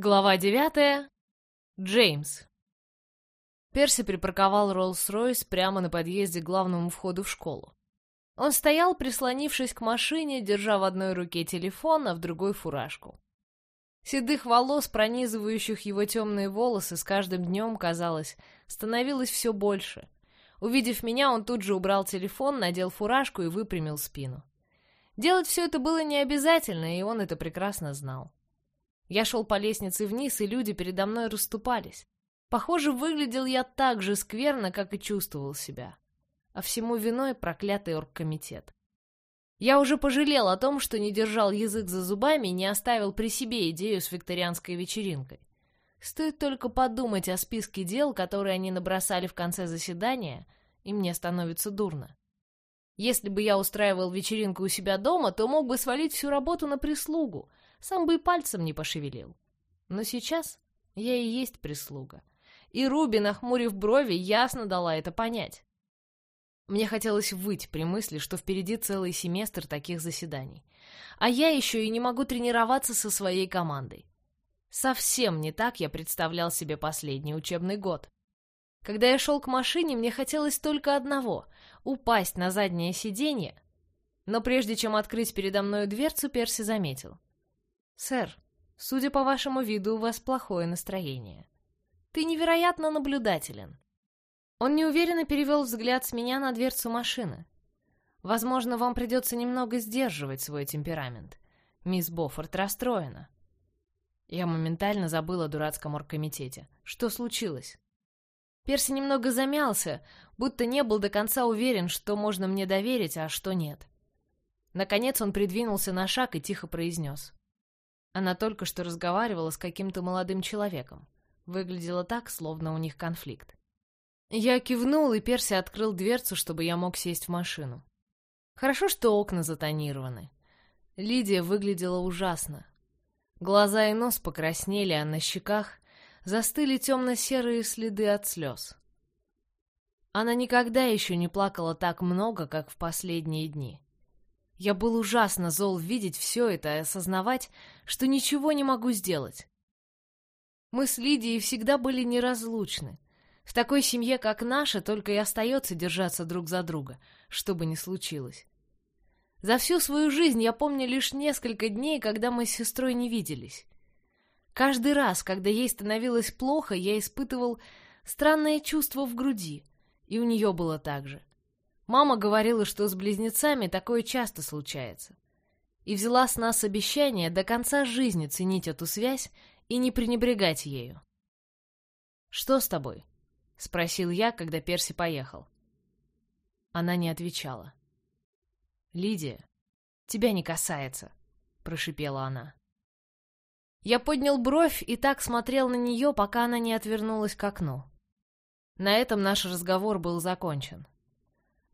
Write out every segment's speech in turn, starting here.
Глава девятая. Джеймс. Перси припарковал Роллс-Ройс прямо на подъезде к главному входу в школу. Он стоял, прислонившись к машине, держа в одной руке телефон, а в другой фуражку. Седых волос, пронизывающих его темные волосы, с каждым днем, казалось, становилось все больше. Увидев меня, он тут же убрал телефон, надел фуражку и выпрямил спину. Делать все это было не обязательно, и он это прекрасно знал. Я шел по лестнице вниз, и люди передо мной расступались. Похоже, выглядел я так же скверно, как и чувствовал себя. А всему виной проклятый оргкомитет. Я уже пожалел о том, что не держал язык за зубами и не оставил при себе идею с викторианской вечеринкой. Стоит только подумать о списке дел, которые они набросали в конце заседания, и мне становится дурно. Если бы я устраивал вечеринку у себя дома, то мог бы свалить всю работу на прислугу, сам бы и пальцем не пошевелил. Но сейчас я и есть прислуга. И Руби, нахмурив брови, ясно дала это понять. Мне хотелось выть при мысли, что впереди целый семестр таких заседаний. А я еще и не могу тренироваться со своей командой. Совсем не так я представлял себе последний учебный год. Когда я шел к машине, мне хотелось только одного — упасть на заднее сиденье. Но прежде чем открыть передо мной дверцу, Перси заметил. «Сэр, судя по вашему виду, у вас плохое настроение. Ты невероятно наблюдателен». Он неуверенно перевел взгляд с меня на дверцу машины. «Возможно, вам придется немного сдерживать свой темперамент. Мисс Боффорд расстроена». Я моментально забыла о дурацком оргкомитете. Что случилось? Перси немного замялся, будто не был до конца уверен, что можно мне доверить, а что нет. Наконец он придвинулся на шаг и тихо произнес. Она только что разговаривала с каким-то молодым человеком. Выглядело так, словно у них конфликт. Я кивнул, и Перси открыл дверцу, чтобы я мог сесть в машину. Хорошо, что окна затонированы. Лидия выглядела ужасно. Глаза и нос покраснели, а на щеках застыли темно-серые следы от слез. Она никогда еще не плакала так много, как в последние дни. Я был ужасно зол видеть все это и осознавать, что ничего не могу сделать. Мы с Лидией всегда были неразлучны. В такой семье, как наша, только и остается держаться друг за друга, что бы ни случилось. За всю свою жизнь я помню лишь несколько дней, когда мы с сестрой не виделись. Каждый раз, когда ей становилось плохо, я испытывал странное чувство в груди, и у нее было так же. Мама говорила, что с близнецами такое часто случается. И взяла с нас обещание до конца жизни ценить эту связь и не пренебрегать ею. «Что с тобой?» — спросил я, когда Перси поехал. Она не отвечала. «Лидия, тебя не касается», — прошипела она. Я поднял бровь и так смотрел на нее, пока она не отвернулась к окну. На этом наш разговор был закончен.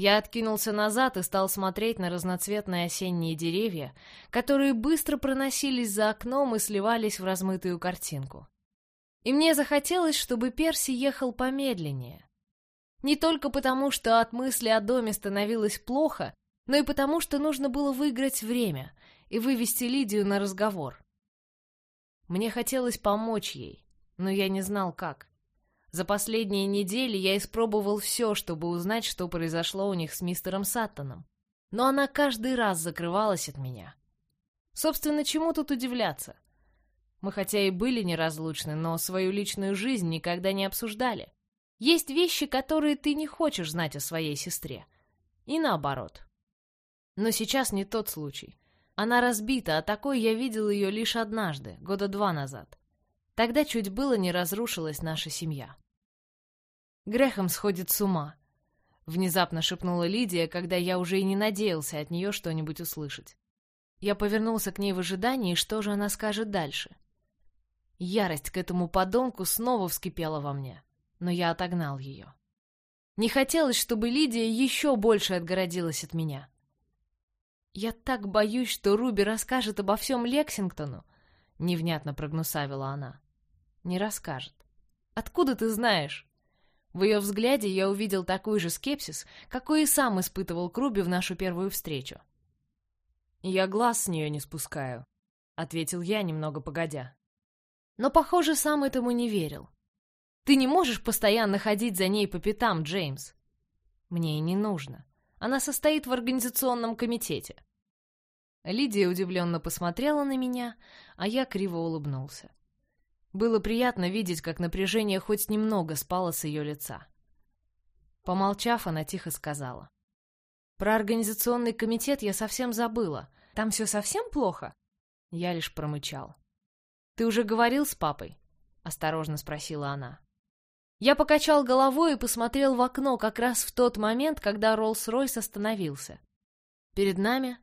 Я откинулся назад и стал смотреть на разноцветные осенние деревья, которые быстро проносились за окном и сливались в размытую картинку. И мне захотелось, чтобы Перси ехал помедленнее. Не только потому, что от мысли о доме становилось плохо, но и потому, что нужно было выиграть время и вывести Лидию на разговор. Мне хотелось помочь ей, но я не знал, как. За последние недели я испробовал все, чтобы узнать, что произошло у них с мистером Саттоном. Но она каждый раз закрывалась от меня. Собственно, чему тут удивляться? Мы хотя и были неразлучны, но свою личную жизнь никогда не обсуждали. Есть вещи, которые ты не хочешь знать о своей сестре. И наоборот. Но сейчас не тот случай. Она разбита, а такой я видел ее лишь однажды, года два назад. Тогда чуть было не разрушилась наша семья. Грехом сходит с ума. Внезапно шепнула Лидия, когда я уже и не надеялся от нее что-нибудь услышать. Я повернулся к ней в ожидании, что же она скажет дальше. Ярость к этому подонку снова вскипела во мне, но я отогнал ее. Не хотелось, чтобы Лидия еще больше отгородилась от меня. «Я так боюсь, что Руби расскажет обо всем Лексингтону», — невнятно прогнусавила она не расскажет. Откуда ты знаешь? В ее взгляде я увидел такой же скепсис, какой и сам испытывал к Руби в нашу первую встречу. «Я глаз с нее не спускаю», — ответил я, немного погодя. Но, похоже, сам этому не верил. Ты не можешь постоянно ходить за ней по пятам, Джеймс. Мне и не нужно. Она состоит в организационном комитете. Лидия удивленно посмотрела на меня, а я криво улыбнулся. Было приятно видеть, как напряжение хоть немного спало с ее лица. Помолчав, она тихо сказала. «Про организационный комитет я совсем забыла. Там все совсем плохо?» Я лишь промычал. «Ты уже говорил с папой?» — осторожно спросила она. Я покачал головой и посмотрел в окно как раз в тот момент, когда Роллс-Ройс остановился. Перед нами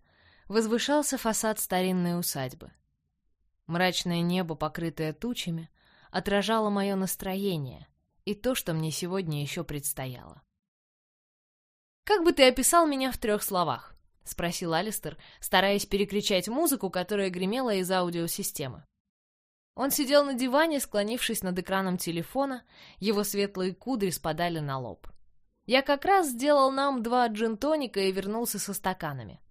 возвышался фасад старинной усадьбы. Мрачное небо, покрытое тучами, отражало мое настроение и то, что мне сегодня еще предстояло. «Как бы ты описал меня в трех словах?» — спросил Алистер, стараясь перекричать музыку, которая гремела из аудиосистемы. Он сидел на диване, склонившись над экраном телефона, его светлые кудри спадали на лоб. Я как раз сделал нам два джин-тоника и вернулся со стаканами.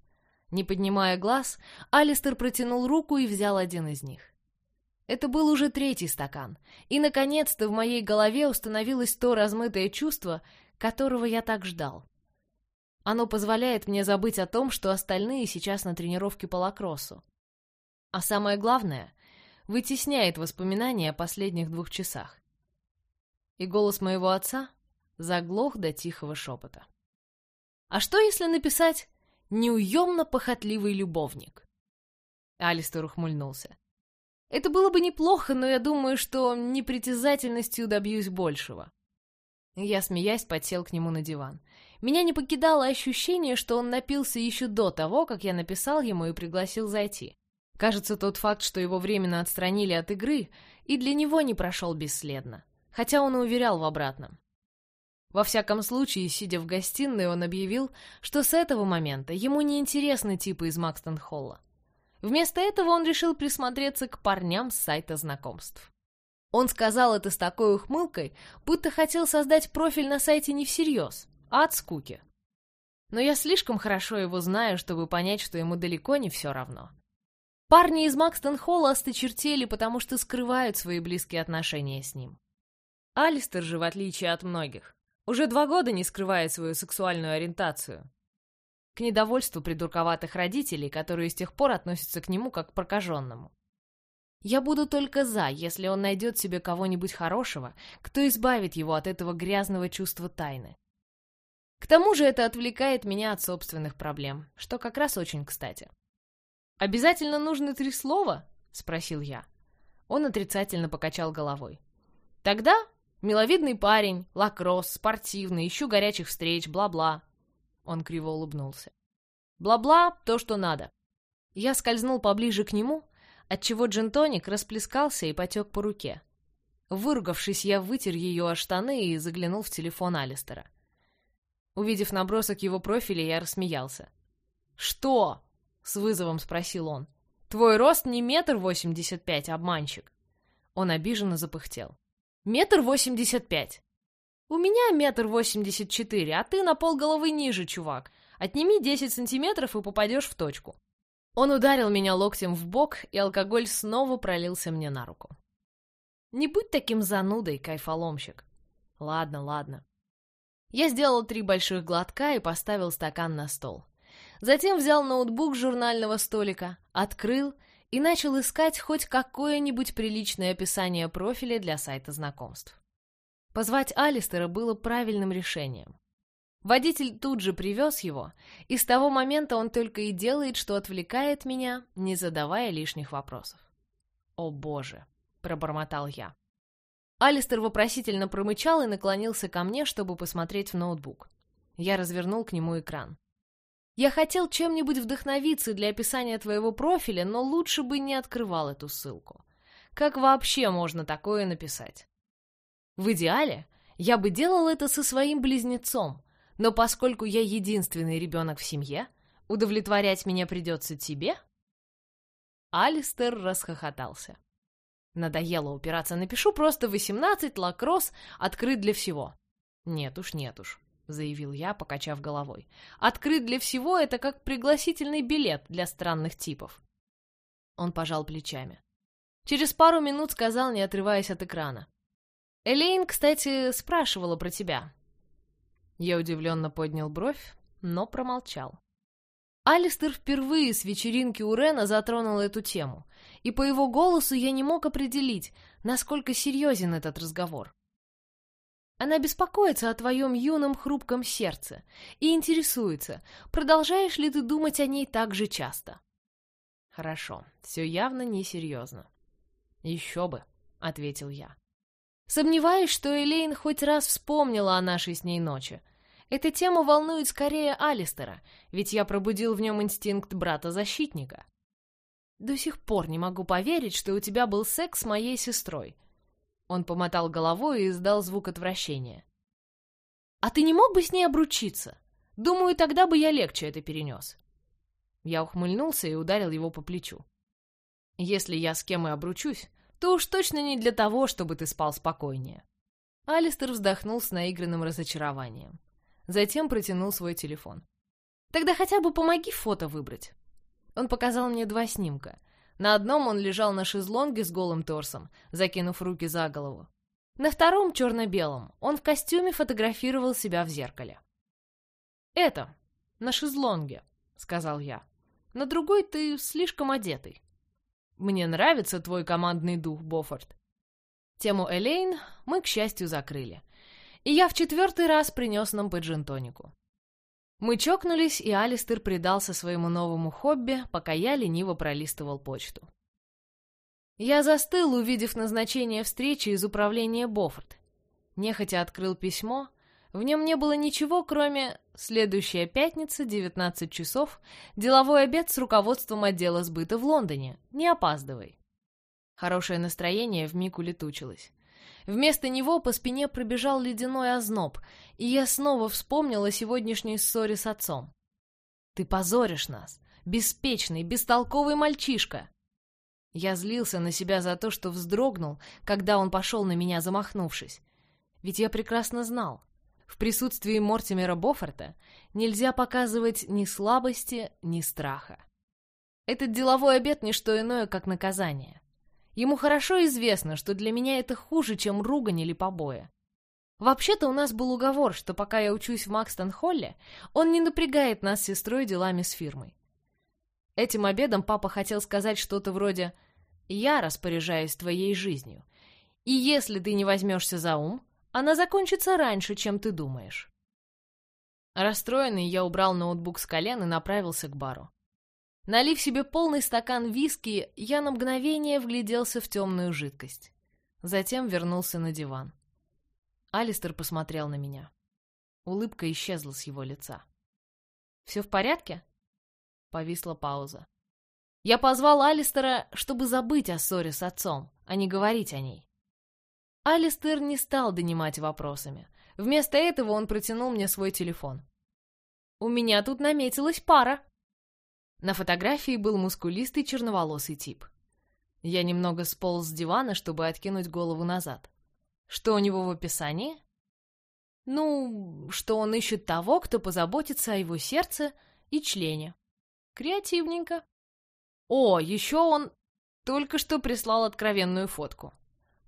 Не поднимая глаз, Алистер протянул руку и взял один из них. Это был уже третий стакан, и, наконец-то, в моей голове установилось то размытое чувство, которого я так ждал. Оно позволяет мне забыть о том, что остальные сейчас на тренировке по лакроссу. А самое главное, вытесняет воспоминания о последних двух часах. И голос моего отца заглох до тихого шепота. А что, если написать неуемно похотливый любовник. Алистер ухмыльнулся. Это было бы неплохо, но я думаю, что непритязательностью добьюсь большего. Я, смеясь, подсел к нему на диван. Меня не покидало ощущение, что он напился еще до того, как я написал ему и пригласил зайти. Кажется, тот факт, что его временно отстранили от игры, и для него не прошел бесследно, хотя он и уверял в обратном. Во всяком случае, сидя в гостиной, он объявил, что с этого момента ему не интересны типы из Макстон-Холла. Вместо этого он решил присмотреться к парням с сайта знакомств. Он сказал это с такой ухмылкой, будто хотел создать профиль на сайте не всерьез, а от скуки. Но я слишком хорошо его знаю, чтобы понять, что ему далеко не все равно. Парни из Макстон-Холла осточертели, потому что скрывают свои близкие отношения с ним. Алистер же, в отличие от многих, уже два года не скрывает свою сексуальную ориентацию. К недовольству придурковатых родителей, которые с тех пор относятся к нему как к прокаженному. Я буду только за, если он найдет себе кого-нибудь хорошего, кто избавит его от этого грязного чувства тайны. К тому же это отвлекает меня от собственных проблем, что как раз очень кстати. «Обязательно нужны три слова?» — спросил я. Он отрицательно покачал головой. «Тогда Миловидный парень, лакросс, спортивный, ищу горячих встреч, бла-бла. Он криво улыбнулся. Бла-бла — то, что надо. Я скользнул поближе к нему, отчего джентоник расплескался и потек по руке. Выругавшись, я вытер ее о штаны и заглянул в телефон Алистера. Увидев набросок его профиля, я рассмеялся. «Что?» — с вызовом спросил он. «Твой рост не метр восемьдесят пять, обманщик». Он обиженно запыхтел. Метр восемьдесят пять. У меня метр восемьдесят четыре, а ты на полголовы ниже, чувак. Отними десять сантиметров и попадешь в точку. Он ударил меня локтем в бок, и алкоголь снова пролился мне на руку. Не будь таким занудой, кайфоломщик. Ладно, ладно. Я сделал три больших глотка и поставил стакан на стол. Затем взял ноутбук журнального столика, открыл и начал искать хоть какое-нибудь приличное описание профиля для сайта знакомств. Позвать Алистера было правильным решением. Водитель тут же привез его, и с того момента он только и делает, что отвлекает меня, не задавая лишних вопросов. «О боже!» — пробормотал я. Алистер вопросительно промычал и наклонился ко мне, чтобы посмотреть в ноутбук. Я развернул к нему экран. Я хотел чем-нибудь вдохновиться для описания твоего профиля, но лучше бы не открывал эту ссылку. Как вообще можно такое написать? В идеале я бы делал это со своим близнецом, но поскольку я единственный ребенок в семье, удовлетворять меня придется тебе? Алистер расхохотался. Надоело упираться, напишу просто 18, лакросс, открыт для всего. Нет уж, нет уж. — заявил я, покачав головой. «Открыт для всего — это как пригласительный билет для странных типов». Он пожал плечами. Через пару минут сказал, не отрываясь от экрана. «Элейн, кстати, спрашивала про тебя». Я удивленно поднял бровь, но промолчал. Алистер впервые с вечеринки у Рена затронул эту тему, и по его голосу я не мог определить, насколько серьезен этот разговор. Она беспокоится о твоем юном хрупком сердце и интересуется, продолжаешь ли ты думать о ней так же часто. Хорошо, все явно несерьезно. Еще бы, ответил я. Сомневаюсь, что Элейн хоть раз вспомнила о нашей с ней ночи, эта тема волнует скорее Алистера, ведь я пробудил в нем инстинкт брата-защитника. До сих пор не могу поверить, что у тебя был секс с моей сестрой. Он помотал головой и издал звук отвращения. А ты не мог бы с ней обручиться? Думаю, тогда бы я легче это перенес. Я ухмыльнулся и ударил его по плечу. Если я с кем и обручусь, то уж точно не для того, чтобы ты спал спокойнее. Алистер вздохнул с наигранным разочарованием. Затем протянул свой телефон. «Тогда хотя бы помоги фото выбрать». Он показал мне два снимка. На одном он лежал на шезлонге с голым торсом, закинув руки за голову. На втором, черно-белом, он в костюме фотографировал себя в зеркале. «Это, на шезлонге», — сказал я. «На другой ты слишком одетый». «Мне нравится твой командный дух, Боффорд». Тему Элейн мы, к счастью, закрыли и я в четвертый раз принес нам по джинтонику. Мы чокнулись, и Алистер предался своему новому хобби, пока я лениво пролистывал почту. Я застыл, увидев назначение встречи из управления Боффорд. Нехотя открыл письмо. В нем не было ничего, кроме «Следующая пятница, 19 часов, деловой обед с руководством отдела сбыта в Лондоне. Не опаздывай». Хорошее настроение вмиг улетучилось. Вместо него по спине пробежал ледяной озноб, и я снова вспомнила сегодняшней ссоре с отцом. «Ты позоришь нас! Беспечный, бестолковый мальчишка!» Я злился на себя за то, что вздрогнул, когда он пошел на меня, замахнувшись. Ведь я прекрасно знал, в присутствии Мортимера Боффорта нельзя показывать ни слабости, ни страха. Этот деловой обед — не что иное, как наказание. Ему хорошо известно, что для меня это хуже, чем ругань или побои. Вообще-то у нас был уговор, что пока я учусь в Макстон-Холле, он не напрягает нас с сестрой делами с фирмой. Этим обедом папа хотел сказать что-то вроде «Я распоряжаюсь твоей жизнью, и если ты не возьмешься за ум, она закончится раньше, чем ты думаешь». Расстроенный, я убрал ноутбук с колен и направился к бару. Налив себе полный стакан виски, я на мгновение вгляделся в темную жидкость. Затем вернулся на диван. Алистер посмотрел на меня. Улыбка исчезла с его лица. «Все в порядке?» Повисла пауза. Я позвал Алистера, чтобы забыть о ссоре с отцом, а не говорить о ней. Алистер не стал донимать вопросами. Вместо этого он протянул мне свой телефон. «У меня тут наметилась пара», на фотографии был мускулистый черноволосый тип. Я немного сполз с дивана, чтобы откинуть голову назад. Что у него в описании? Ну, что он ищет того, кто позаботится о его сердце и члене. Креативненько. О, еще он только что прислал откровенную фотку.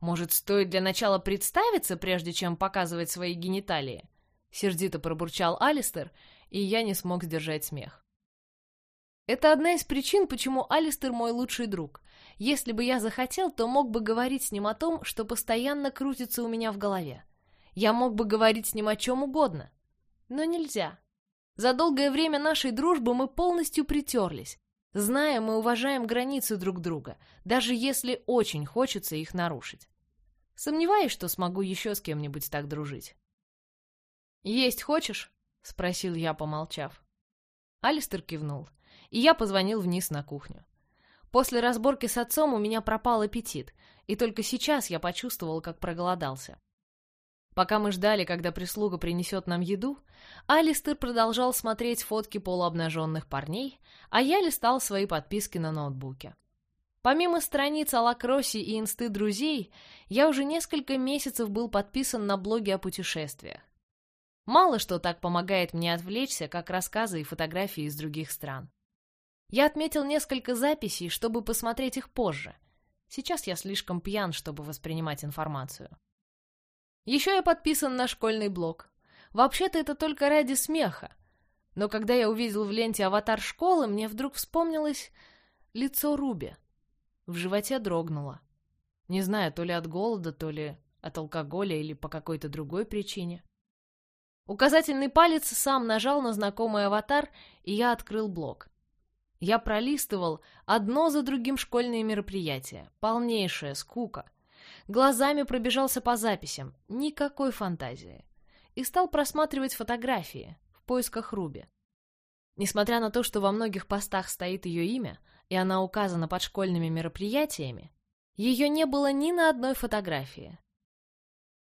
Может, стоит для начала представиться, прежде чем показывать свои гениталии? Сердито пробурчал Алистер, и я не смог сдержать смех. Это одна из причин, почему Алистер мой лучший друг. Если бы я захотел, то мог бы говорить с ним о том, что постоянно крутится у меня в голове. Я мог бы говорить с ним о чем угодно. Но нельзя. За долгое время нашей дружбы мы полностью притерлись. Зная, мы уважаем границы друг друга, даже если очень хочется их нарушить. Сомневаюсь, что смогу еще с кем-нибудь так дружить. «Есть хочешь?» — спросил я, помолчав. Алистер кивнул и я позвонил вниз на кухню. После разборки с отцом у меня пропал аппетит, и только сейчас я почувствовал, как проголодался. Пока мы ждали, когда прислуга принесет нам еду, Алистер продолжал смотреть фотки полуобнаженных парней, а я листал свои подписки на ноутбуке. Помимо страниц о лакроссе и инсты друзей, я уже несколько месяцев был подписан на блоги о путешествиях. Мало что так помогает мне отвлечься, как рассказы и фотографии из других стран. Я отметил несколько записей, чтобы посмотреть их позже. Сейчас я слишком пьян, чтобы воспринимать информацию. Еще я подписан на школьный блог. Вообще-то это только ради смеха. Но когда я увидел в ленте аватар школы, мне вдруг вспомнилось лицо Руби. В животе дрогнуло. Не знаю, то ли от голода, то ли от алкоголя или по какой-то другой причине. Указательный палец сам нажал на знакомый аватар, и я открыл блог. Я пролистывал одно за другим школьные мероприятия. Полнейшая скука. Глазами пробежался по записям. Никакой фантазии. И стал просматривать фотографии в поисках Руби. Несмотря на то, что во многих постах стоит ее имя, и она указана под школьными мероприятиями, ее не было ни на одной фотографии.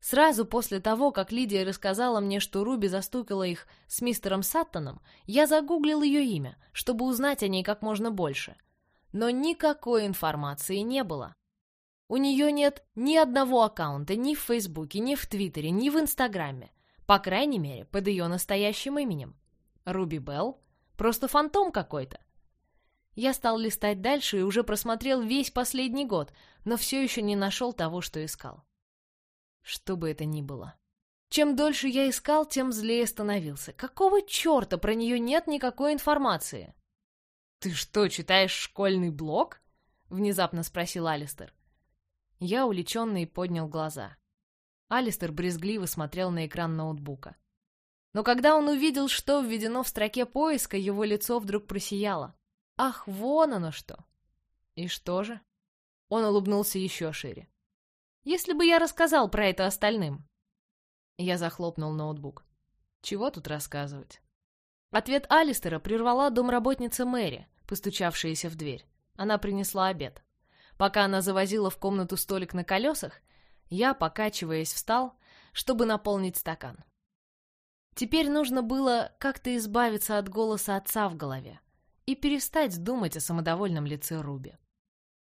Сразу после того, как Лидия рассказала мне, что Руби застукала их с мистером Саттоном, я загуглил ее имя, чтобы узнать о ней как можно больше. Но никакой информации не было. У нее нет ни одного аккаунта ни в Фейсбуке, ни в Твиттере, ни в Инстаграме. По крайней мере, под ее настоящим именем. Руби Белл? Просто фантом какой-то. Я стал листать дальше и уже просмотрел весь последний год, но все еще не нашел того, что искал. Что бы это ни было. Чем дольше я искал, тем злее становился. Какого черта про нее нет никакой информации? «Ты что, читаешь школьный блог?» — внезапно спросил Алистер. Я, уличенный, поднял глаза. Алистер брезгливо смотрел на экран ноутбука. Но когда он увидел, что введено в строке поиска, его лицо вдруг просияло. «Ах, вон оно что!» «И что же?» Он улыбнулся еще шире. Если бы я рассказал про это остальным. Я захлопнул ноутбук. Чего тут рассказывать? Ответ Алистера прервала домработница Мэри, постучавшаяся в дверь. Она принесла обед. Пока она завозила в комнату столик на колесах, я, покачиваясь, встал, чтобы наполнить стакан. Теперь нужно было как-то избавиться от голоса отца в голове и перестать думать о самодовольном лице Руби.